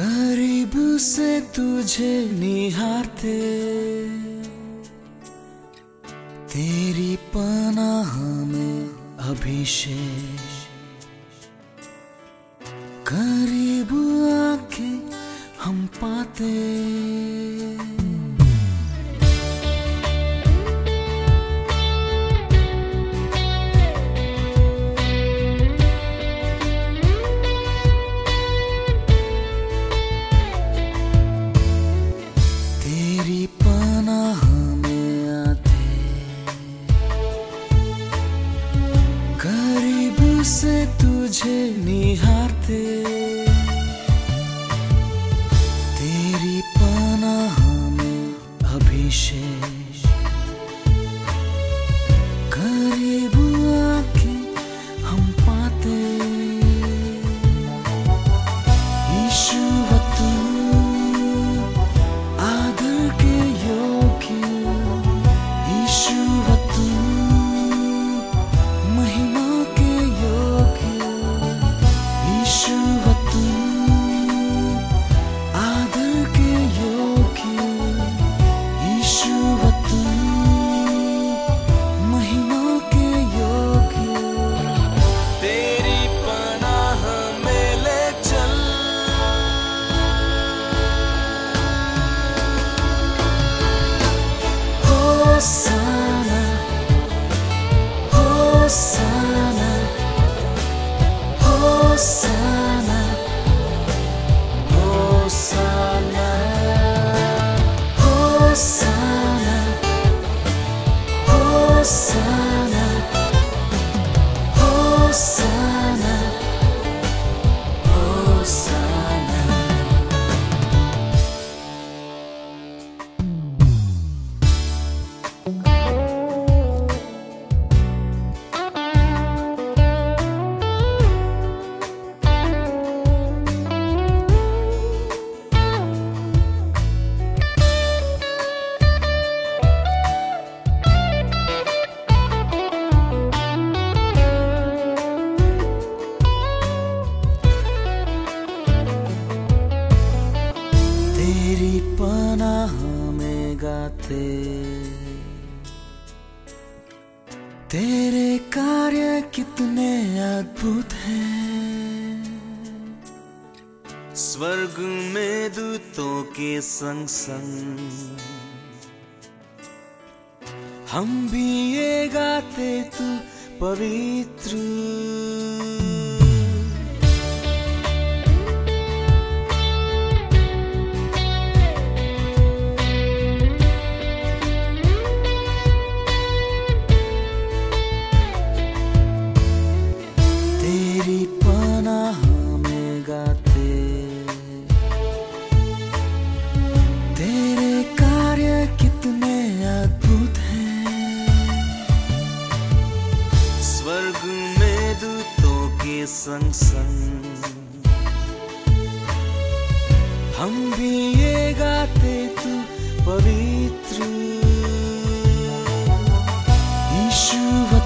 करीब से तुझे निहारते। तेरी पनाह में अभिषेक। करीब आके हम पाते। से तुझे निहारते। तेरी पनाह में अभिषेक Hosanna, Hosanna, Hosanna, Hosanna, तेरी पनाह में गाते तेरे कार्य कितने अद्भुत हैं। स्वर्ग में दूतों के संग संग हम भी ये गाते तू पवित्र। हम भी ये गाते तू पवित्र। ईश्वर